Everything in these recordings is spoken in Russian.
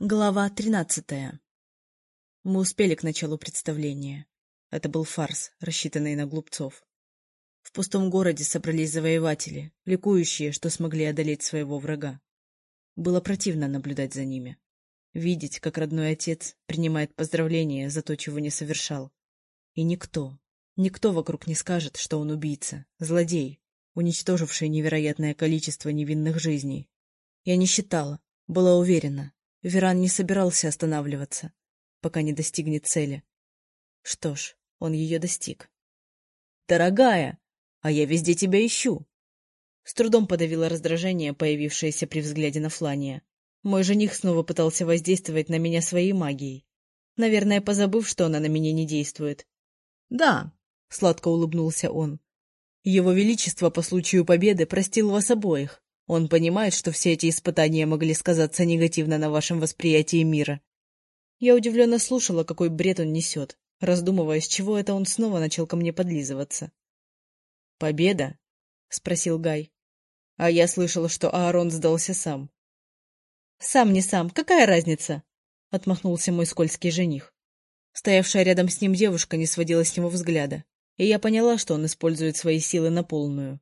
Глава тринадцатая. Мы успели к началу представления. Это был фарс, рассчитанный на глупцов. В пустом городе собрались завоеватели, ликующие, что смогли одолеть своего врага. Было противно наблюдать за ними. Видеть, как родной отец принимает поздравления за то, чего не совершал. И никто, никто вокруг не скажет, что он убийца, злодей, уничтоживший невероятное количество невинных жизней. Я не считала, была уверена, Веран не собирался останавливаться, пока не достигнет цели. Что ж, он ее достиг. «Дорогая, а я везде тебя ищу!» С трудом подавила раздражение, появившееся при взгляде на Флания. Мой жених снова пытался воздействовать на меня своей магией. Наверное, позабыв, что она на меня не действует. «Да», — сладко улыбнулся он. «Его Величество по случаю победы простил вас обоих. Он понимает, что все эти испытания могли сказаться негативно на вашем восприятии мира. Я удивленно слушала, какой бред он несет, раздумывая, с чего это он снова начал ко мне подлизываться. «Победа?» — спросил Гай. А я слышала, что Аарон сдался сам. «Сам не сам, какая разница?» — отмахнулся мой скользкий жених. Стоявшая рядом с ним девушка не сводила с него взгляда, и я поняла, что он использует свои силы на полную.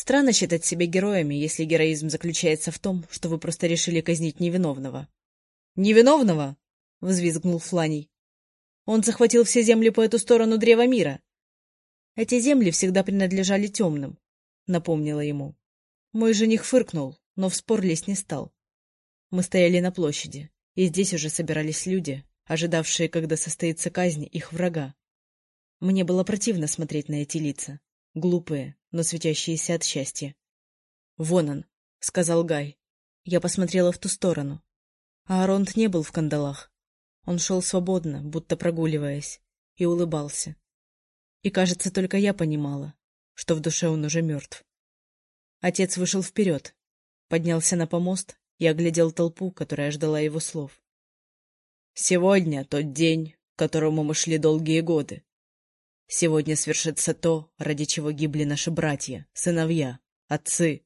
Странно считать себя героями, если героизм заключается в том, что вы просто решили казнить невиновного. «Невиновного?» — взвизгнул Фланий. «Он захватил все земли по эту сторону Древа Мира. Эти земли всегда принадлежали темным», — напомнила ему. Мой жених фыркнул, но в спор лезть не стал. Мы стояли на площади, и здесь уже собирались люди, ожидавшие, когда состоится казнь их врага. Мне было противно смотреть на эти лица. Глупые, но светящиеся от счастья. «Вон он», — сказал Гай. Я посмотрела в ту сторону. А Аронт не был в кандалах. Он шел свободно, будто прогуливаясь, и улыбался. И, кажется, только я понимала, что в душе он уже мертв. Отец вышел вперед, поднялся на помост и оглядел толпу, которая ждала его слов. «Сегодня тот день, к которому мы шли долгие годы. Сегодня свершится то, ради чего гибли наши братья, сыновья, отцы.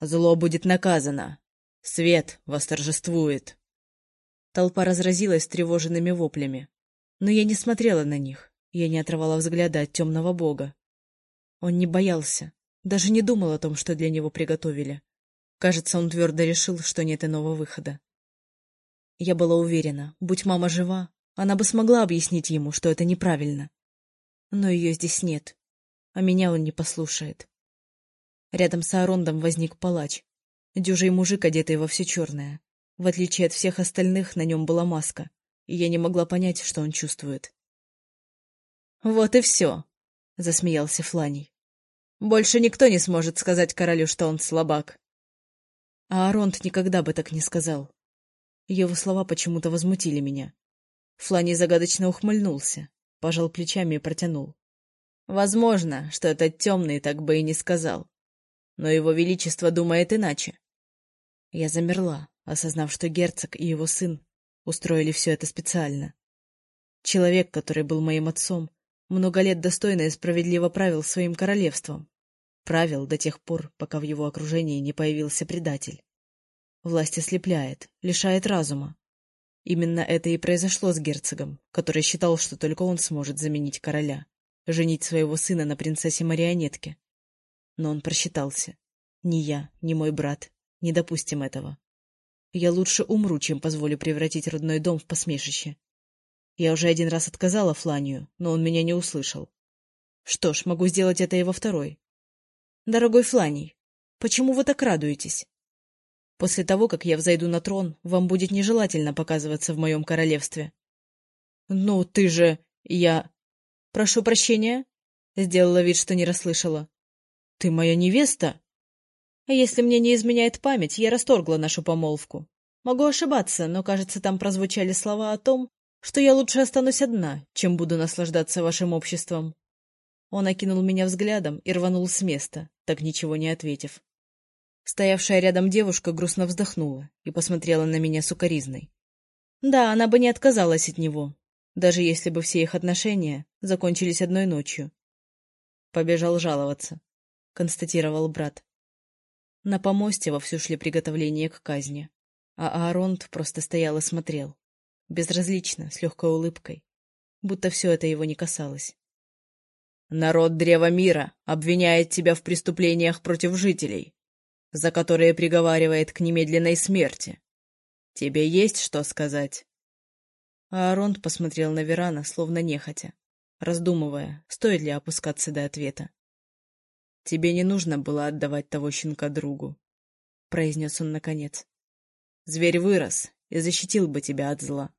Зло будет наказано. Свет восторжествует. Толпа разразилась тревоженными воплями. Но я не смотрела на них. Я не отрывала взгляда от темного бога. Он не боялся, даже не думал о том, что для него приготовили. Кажется, он твердо решил, что нет иного выхода. Я была уверена, будь мама жива, она бы смогла объяснить ему, что это неправильно. Но ее здесь нет, а меня он не послушает. Рядом с Арондом возник палач. Дюжий мужик, одетый во все черное. В отличие от всех остальных, на нем была маска, и я не могла понять, что он чувствует. «Вот и все», — засмеялся Фланий. «Больше никто не сможет сказать королю, что он слабак». А Аронд никогда бы так не сказал. Его слова почему-то возмутили меня. Фланий загадочно ухмыльнулся, Пожал плечами и протянул. Возможно, что этот темный так бы и не сказал. Но его величество думает иначе. Я замерла, осознав, что герцог и его сын устроили все это специально. Человек, который был моим отцом, много лет достойно и справедливо правил своим королевством. Правил до тех пор, пока в его окружении не появился предатель. Власть ослепляет, лишает разума, Именно это и произошло с герцогом, который считал, что только он сможет заменить короля, женить своего сына на принцессе-марионетке. Но он просчитался. Ни я, ни мой брат не допустим этого. Я лучше умру, чем позволю превратить родной дом в посмешище. Я уже один раз отказала Фланию, но он меня не услышал. Что ж, могу сделать это и во второй. Дорогой Фланий, почему вы так радуетесь? После того, как я взойду на трон, вам будет нежелательно показываться в моем королевстве. — Ну, ты же... я... — Прошу прощения? — сделала вид, что не расслышала. — Ты моя невеста? — Если мне не изменяет память, я расторгла нашу помолвку. Могу ошибаться, но, кажется, там прозвучали слова о том, что я лучше останусь одна, чем буду наслаждаться вашим обществом. Он окинул меня взглядом и рванул с места, так ничего не ответив. Стоявшая рядом девушка грустно вздохнула и посмотрела на меня сукоризной. Да, она бы не отказалась от него, даже если бы все их отношения закончились одной ночью. Побежал жаловаться, констатировал брат. На помосте вовсю шли приготовления к казни. А Ааронт просто стоял и смотрел. Безразлично, с легкой улыбкой. Будто все это его не касалось. «Народ Древа Мира обвиняет тебя в преступлениях против жителей, за которые приговаривает к немедленной смерти. Тебе есть что сказать?» Ааронт посмотрел на Верана, словно нехотя, раздумывая, стоит ли опускаться до ответа. «Тебе не нужно было отдавать того щенка другу», — произнес он наконец. «Зверь вырос и защитил бы тебя от зла».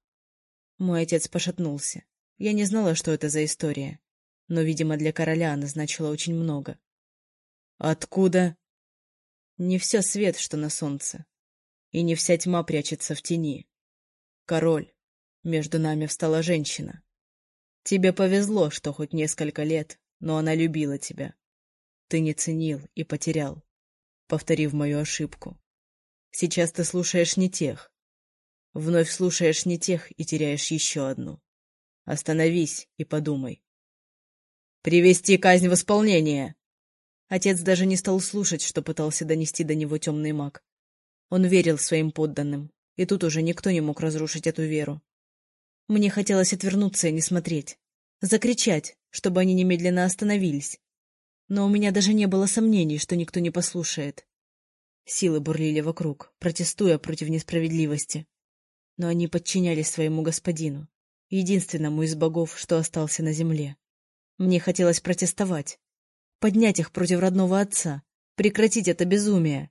Мой отец пошатнулся. Я не знала, что это за история, но, видимо, для короля она значила очень много. «Откуда?» «Не все свет, что на солнце, и не вся тьма прячется в тени. Король, между нами встала женщина. Тебе повезло, что хоть несколько лет, но она любила тебя. Ты не ценил и потерял, повторив мою ошибку. Сейчас ты слушаешь не тех. Вновь слушаешь не тех и теряешь еще одну. Остановись и подумай. «Привести казнь в исполнение!» Отец даже не стал слушать, что пытался донести до него темный маг. Он верил своим подданным, и тут уже никто не мог разрушить эту веру. Мне хотелось отвернуться и не смотреть. Закричать, чтобы они немедленно остановились но у меня даже не было сомнений, что никто не послушает. Силы бурлили вокруг, протестуя против несправедливости. Но они подчинялись своему господину, единственному из богов, что остался на земле. Мне хотелось протестовать, поднять их против родного отца, прекратить это безумие.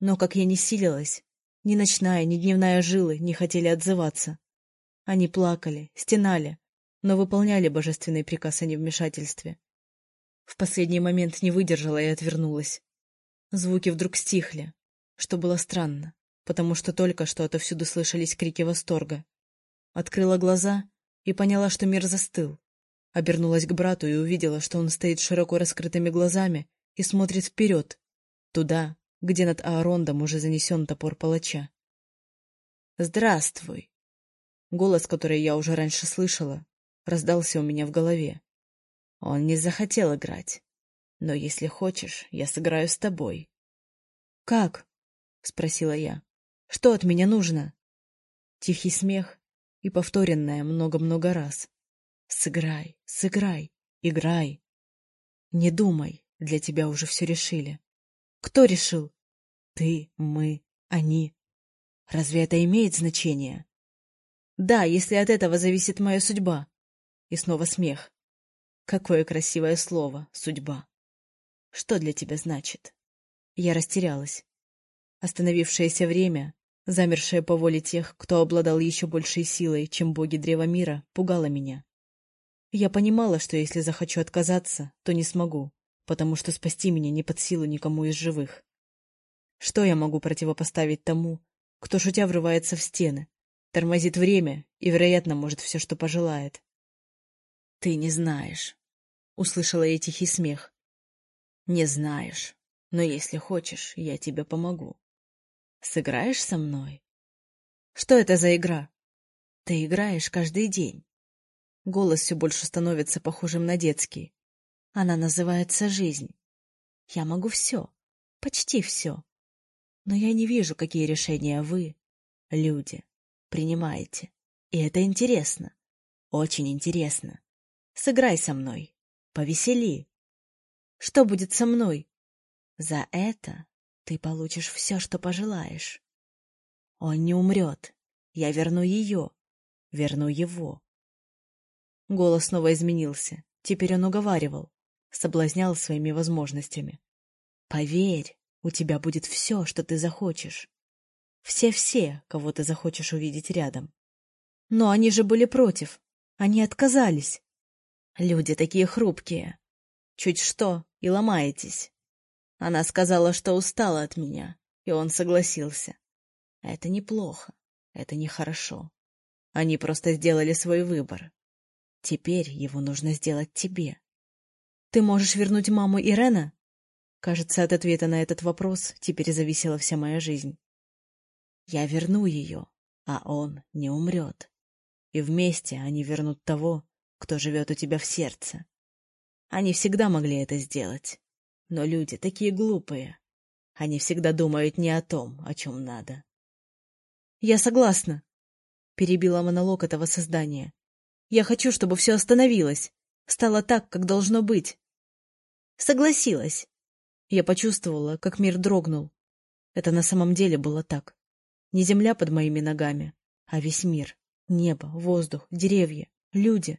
Но, как я не силилась, ни ночная, ни дневная жилы не хотели отзываться. Они плакали, стенали, но выполняли божественный приказ о невмешательстве. В последний момент не выдержала и отвернулась. Звуки вдруг стихли, что было странно, потому что только что отовсюду слышались крики восторга. Открыла глаза и поняла, что мир застыл. Обернулась к брату и увидела, что он стоит широко раскрытыми глазами и смотрит вперед, туда, где над Аарондом уже занесен топор палача. «Здравствуй!» Голос, который я уже раньше слышала, раздался у меня в голове. Он не захотел играть. Но если хочешь, я сыграю с тобой. — Как? — спросила я. — Что от меня нужно? Тихий смех и повторенное много-много раз. Сыграй, сыграй, играй. Не думай, для тебя уже все решили. Кто решил? Ты, мы, они. Разве это имеет значение? Да, если от этого зависит моя судьба. И снова смех. Какое красивое слово — судьба. Что для тебя значит? Я растерялась. Остановившееся время, замершее по воле тех, кто обладал еще большей силой, чем боги Древа Мира, пугало меня. Я понимала, что если захочу отказаться, то не смогу, потому что спасти меня не под силу никому из живых. Что я могу противопоставить тому, кто, шутя, врывается в стены, тормозит время и, вероятно, может все, что пожелает? «Ты не знаешь», — услышала я тихий смех. «Не знаешь, но если хочешь, я тебе помогу. Сыграешь со мной?» «Что это за игра?» «Ты играешь каждый день». Голос все больше становится похожим на детский. Она называется «Жизнь». Я могу все, почти все. Но я не вижу, какие решения вы, люди, принимаете. И это интересно, очень интересно. Сыграй со мной. Повесели. Что будет со мной? За это ты получишь все, что пожелаешь. Он не умрет. Я верну ее. Верну его. Голос снова изменился. Теперь он уговаривал. Соблазнял своими возможностями. Поверь, у тебя будет все, что ты захочешь. Все-все, кого ты захочешь увидеть рядом. Но они же были против. Они отказались. Люди такие хрупкие. Чуть что, и ломаетесь. Она сказала, что устала от меня, и он согласился. Это неплохо, это нехорошо. Они просто сделали свой выбор. Теперь его нужно сделать тебе. Ты можешь вернуть маму Ирена? Кажется, от ответа на этот вопрос теперь зависела вся моя жизнь. Я верну ее, а он не умрет. И вместе они вернут того, кто живет у тебя в сердце. Они всегда могли это сделать. Но люди такие глупые. Они всегда думают не о том, о чем надо. Я согласна, — перебила монолог этого создания. Я хочу, чтобы все остановилось, стало так, как должно быть. Согласилась. Я почувствовала, как мир дрогнул. Это на самом деле было так. Не земля под моими ногами, а весь мир. Небо, воздух, деревья, люди.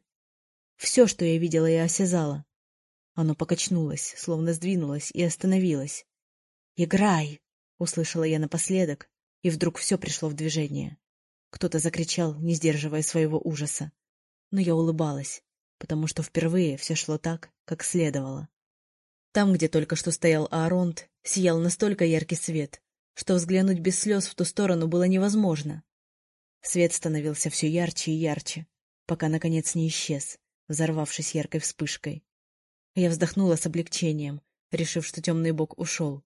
Все, что я видела и осязала. Оно покачнулось, словно сдвинулось и остановилось. «Играй!» — услышала я напоследок, и вдруг все пришло в движение. Кто-то закричал, не сдерживая своего ужаса. Но я улыбалась, потому что впервые все шло так, как следовало. Там, где только что стоял Ааронт, сиял настолько яркий свет, что взглянуть без слез в ту сторону было невозможно. Свет становился все ярче и ярче, пока, наконец, не исчез, взорвавшись яркой вспышкой. Я вздохнула с облегчением, решив, что темный бог ушел.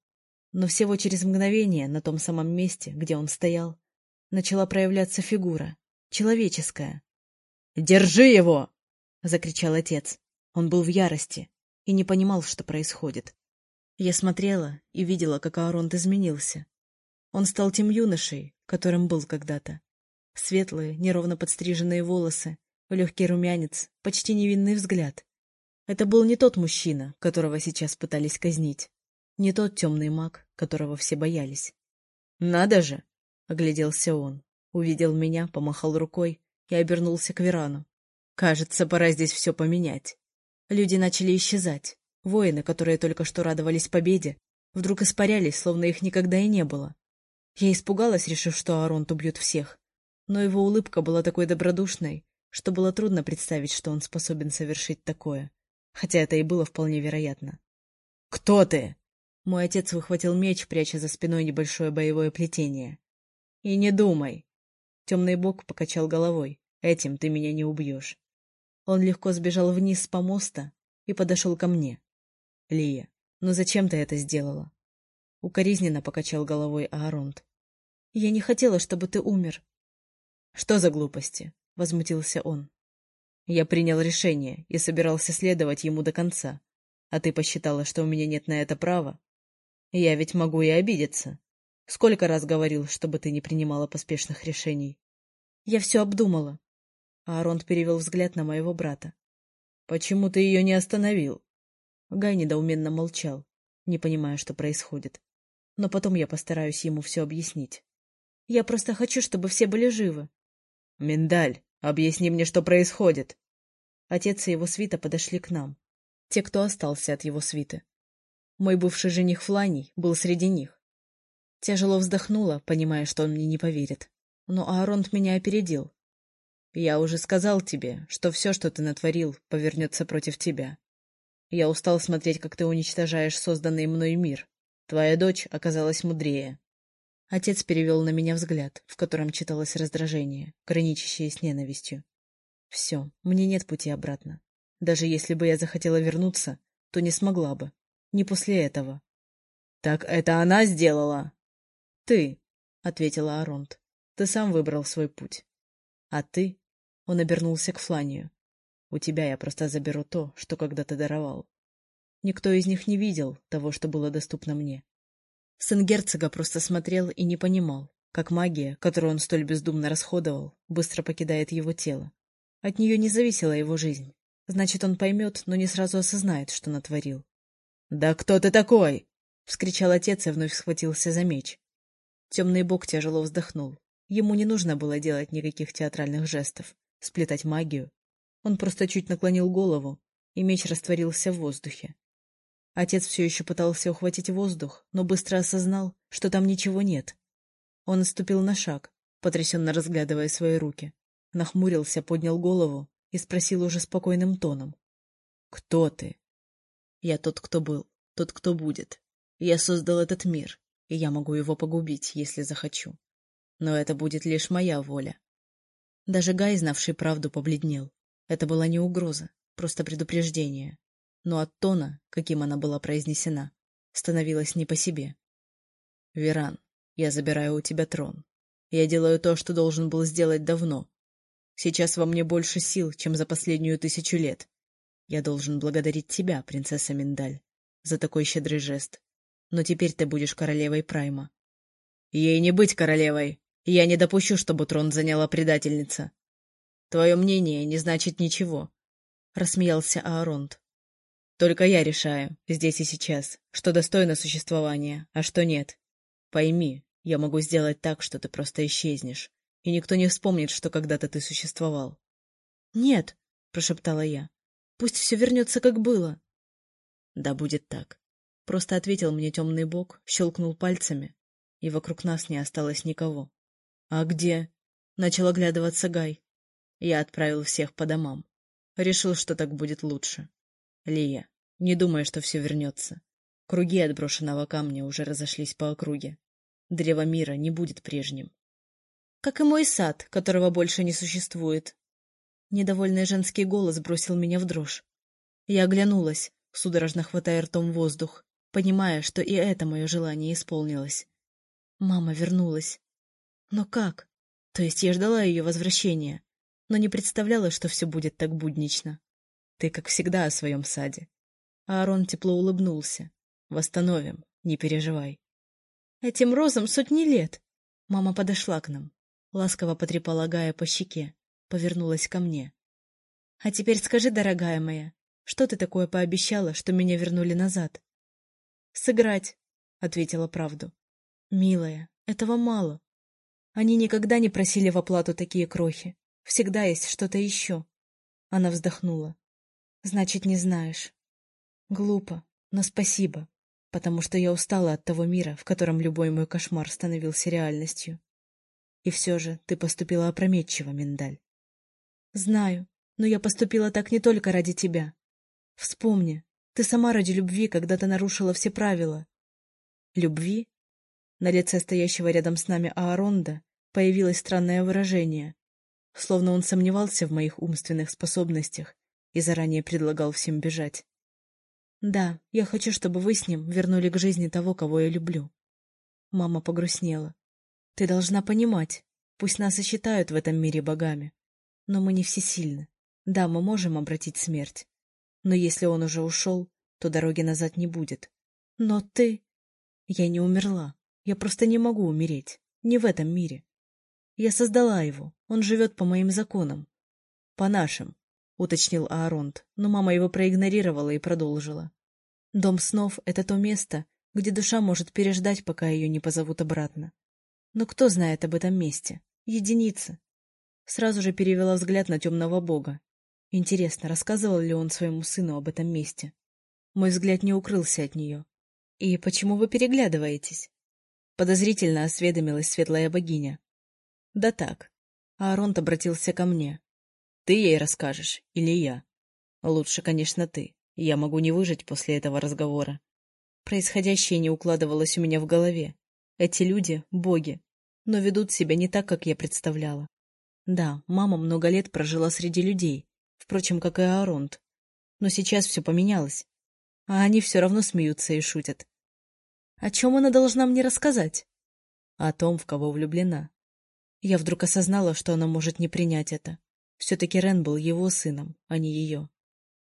Но всего через мгновение, на том самом месте, где он стоял, начала проявляться фигура, человеческая. «Держи его!» — закричал отец. Он был в ярости и не понимал, что происходит. Я смотрела и видела, как Ааронт изменился. Он стал тем юношей, которым был когда-то. Светлые, неровно подстриженные волосы, легкий румянец, почти невинный взгляд. Это был не тот мужчина, которого сейчас пытались казнить. Не тот темный маг, которого все боялись. «Надо же!» — огляделся он. Увидел меня, помахал рукой и обернулся к Верану. «Кажется, пора здесь все поменять». Люди начали исчезать. Воины, которые только что радовались победе, вдруг испарялись, словно их никогда и не было. Я испугалась, решив, что Аронт убьет всех. Но его улыбка была такой добродушной, что было трудно представить, что он способен совершить такое. Хотя это и было вполне вероятно. «Кто ты?» Мой отец выхватил меч, пряча за спиной небольшое боевое плетение. «И не думай!» Темный бог покачал головой. «Этим ты меня не убьешь». Он легко сбежал вниз с помоста и подошел ко мне. «Лия, ну зачем ты это сделала?» Укоризненно покачал головой Ааронт. «Я не хотела, чтобы ты умер». «Что за глупости?» — возмутился он. «Я принял решение и собирался следовать ему до конца. А ты посчитала, что у меня нет на это права? Я ведь могу и обидеться. Сколько раз говорил, чтобы ты не принимала поспешных решений?» «Я все обдумала». Ааронт перевел взгляд на моего брата. «Почему ты ее не остановил?» Гай недоуменно молчал, не понимая, что происходит но потом я постараюсь ему все объяснить. Я просто хочу, чтобы все были живы. — Миндаль, объясни мне, что происходит. Отец и его свита подошли к нам. Те, кто остался от его свиты. Мой бывший жених Фланий был среди них. Тяжело вздохнула, понимая, что он мне не поверит. Но Ааронт меня опередил. Я уже сказал тебе, что все, что ты натворил, повернется против тебя. Я устал смотреть, как ты уничтожаешь созданный мной мир. Твоя дочь оказалась мудрее. Отец перевел на меня взгляд, в котором читалось раздражение, граничащее с ненавистью. Все, мне нет пути обратно. Даже если бы я захотела вернуться, то не смогла бы. Не после этого. — Так это она сделала? — Ты, — ответила Аронт. — Ты сам выбрал свой путь. — А ты? — он обернулся к Фланию. — У тебя я просто заберу то, что когда-то даровал. Никто из них не видел того, что было доступно мне. Сын герцога просто смотрел и не понимал, как магия, которую он столь бездумно расходовал, быстро покидает его тело. От нее не зависела его жизнь. Значит, он поймет, но не сразу осознает, что натворил. — Да кто ты такой? — вскричал отец и вновь схватился за меч. Темный бог тяжело вздохнул. Ему не нужно было делать никаких театральных жестов, сплетать магию. Он просто чуть наклонил голову, и меч растворился в воздухе. Отец все еще пытался ухватить воздух, но быстро осознал, что там ничего нет. Он наступил на шаг, потрясенно разглядывая свои руки. Нахмурился, поднял голову и спросил уже спокойным тоном. — Кто ты? — Я тот, кто был, тот, кто будет. Я создал этот мир, и я могу его погубить, если захочу. Но это будет лишь моя воля. Даже Гай, знавший правду, побледнел. Это была не угроза, просто предупреждение но от тона, каким она была произнесена, становилось не по себе. «Веран, я забираю у тебя трон. Я делаю то, что должен был сделать давно. Сейчас во мне больше сил, чем за последнюю тысячу лет. Я должен благодарить тебя, принцесса Миндаль, за такой щедрый жест. Но теперь ты будешь королевой Прайма». «Ей не быть королевой!» Я не допущу, чтобы трон заняла предательница. Твое мнение не значит ничего, — рассмеялся Ааронт. Только я решаю, здесь и сейчас, что достойно существования, а что нет. Пойми, я могу сделать так, что ты просто исчезнешь, и никто не вспомнит, что когда-то ты существовал. — Нет, — прошептала я, — пусть все вернется, как было. — Да будет так. Просто ответил мне темный бог, щелкнул пальцами, и вокруг нас не осталось никого. — А где? — начал оглядываться Гай. Я отправил всех по домам. Решил, что так будет лучше. Лия, не думай, что все вернется. Круги от брошенного камня уже разошлись по округе. Древо мира не будет прежним. Как и мой сад, которого больше не существует. Недовольный женский голос бросил меня в дрожь. Я оглянулась, судорожно хватая ртом воздух, понимая, что и это мое желание исполнилось. Мама вернулась. Но как? То есть я ждала ее возвращения, но не представляла, что все будет так буднично. Ты, как всегда, о своем саде. Аарон тепло улыбнулся. Восстановим, не переживай. Этим розам сотни лет. Мама подошла к нам, ласково потрепала Гая по щеке, повернулась ко мне. А теперь скажи, дорогая моя, что ты такое пообещала, что меня вернули назад? Сыграть, ответила правду. Милая, этого мало. Они никогда не просили в оплату такие крохи. Всегда есть что-то еще. Она вздохнула. Значит, не знаешь. Глупо, но спасибо, потому что я устала от того мира, в котором любой мой кошмар становился реальностью. И все же ты поступила опрометчиво, Миндаль. Знаю, но я поступила так не только ради тебя. Вспомни, ты сама ради любви когда-то нарушила все правила. Любви? На лице стоящего рядом с нами Ааронда появилось странное выражение, словно он сомневался в моих умственных способностях и заранее предлагал всем бежать. Да, я хочу, чтобы вы с ним вернули к жизни того, кого я люблю. Мама погрустнела. Ты должна понимать, пусть нас и считают в этом мире богами, но мы не всесильны. Да, мы можем обратить смерть, но если он уже ушел, то дороги назад не будет. Но ты... Я не умерла, я просто не могу умереть, не в этом мире. Я создала его, он живет по моим законам. По нашим, уточнил Ааронт, но мама его проигнорировала и продолжила. Дом снов — это то место, где душа может переждать, пока ее не позовут обратно. Но кто знает об этом месте? Единицы. Сразу же перевела взгляд на темного бога. Интересно, рассказывал ли он своему сыну об этом месте? Мой взгляд не укрылся от нее. «И почему вы переглядываетесь?» Подозрительно осведомилась светлая богиня. Да так. Ааронт обратился ко мне. Ты ей расскажешь или я? Лучше, конечно, ты. Я могу не выжить после этого разговора. Происходящее не укладывалось у меня в голове. Эти люди — боги, но ведут себя не так, как я представляла. Да, мама много лет прожила среди людей, впрочем, как и Ааронт. Но сейчас все поменялось. А они все равно смеются и шутят. О чем она должна мне рассказать? О том, в кого влюблена. Я вдруг осознала, что она может не принять это. Все-таки Рен был его сыном, а не ее.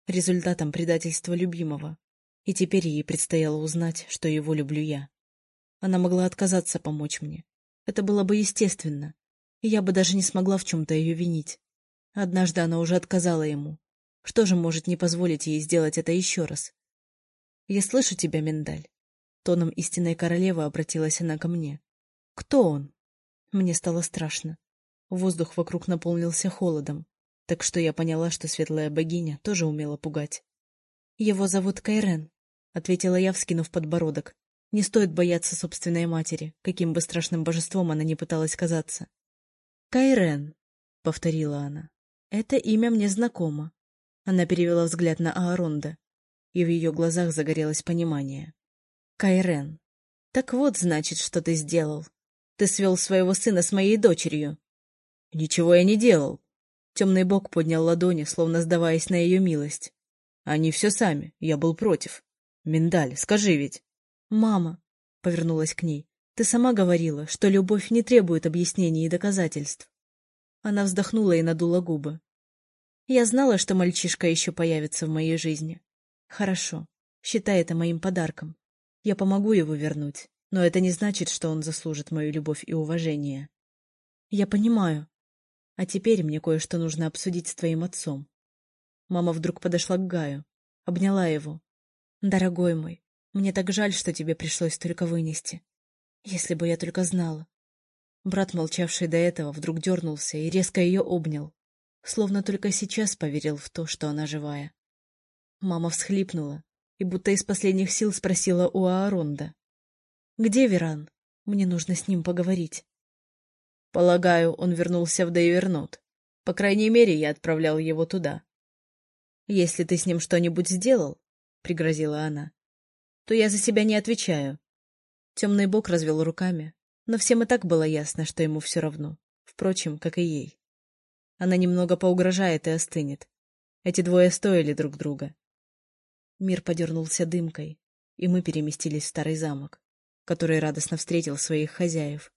Результатом предательства любимого. И теперь ей предстояло узнать, что его люблю я. Она могла отказаться помочь мне. Это было бы естественно. И я бы даже не смогла в чем-то ее винить. Однажды она уже отказала ему. Что же может не позволить ей сделать это еще раз? «Я слышу тебя, Миндаль». Тоном истинной королевы обратилась она ко мне. «Кто он?» Мне стало страшно. Воздух вокруг наполнился холодом, так что я поняла, что светлая богиня тоже умела пугать. «Его зовут Кайрен», — ответила я, вскинув подбородок. «Не стоит бояться собственной матери, каким бы страшным божеством она ни пыталась казаться». «Кайрен», — повторила она. «Это имя мне знакомо». Она перевела взгляд на Ааронда, и в ее глазах загорелось понимание. «Кайрен, так вот, значит, что ты сделал. Ты свел своего сына с моей дочерью. — Ничего я не делал. Темный бог поднял ладони, словно сдаваясь на ее милость. Они все сами, я был против. Миндаль, скажи ведь. — Мама, — повернулась к ней, — ты сама говорила, что любовь не требует объяснений и доказательств. Она вздохнула и надула губы. Я знала, что мальчишка еще появится в моей жизни. Хорошо, считай это моим подарком. Я помогу его вернуть. Но это не значит, что он заслужит мою любовь и уважение. Я понимаю. А теперь мне кое-что нужно обсудить с твоим отцом. Мама вдруг подошла к Гаю, обняла его. Дорогой мой, мне так жаль, что тебе пришлось только вынести. Если бы я только знала. Брат, молчавший до этого, вдруг дернулся и резко ее обнял, словно только сейчас поверил в то, что она живая. Мама всхлипнула и будто из последних сил спросила у Ааронда. — Где Веран? Мне нужно с ним поговорить. — Полагаю, он вернулся в Дейвернот. По крайней мере, я отправлял его туда. — Если ты с ним что-нибудь сделал, — пригрозила она, — то я за себя не отвечаю. Темный бог развел руками, но всем и так было ясно, что ему все равно, впрочем, как и ей. Она немного поугрожает и остынет. Эти двое стоили друг друга. Мир подернулся дымкой, и мы переместились в старый замок, который радостно встретил своих хозяев.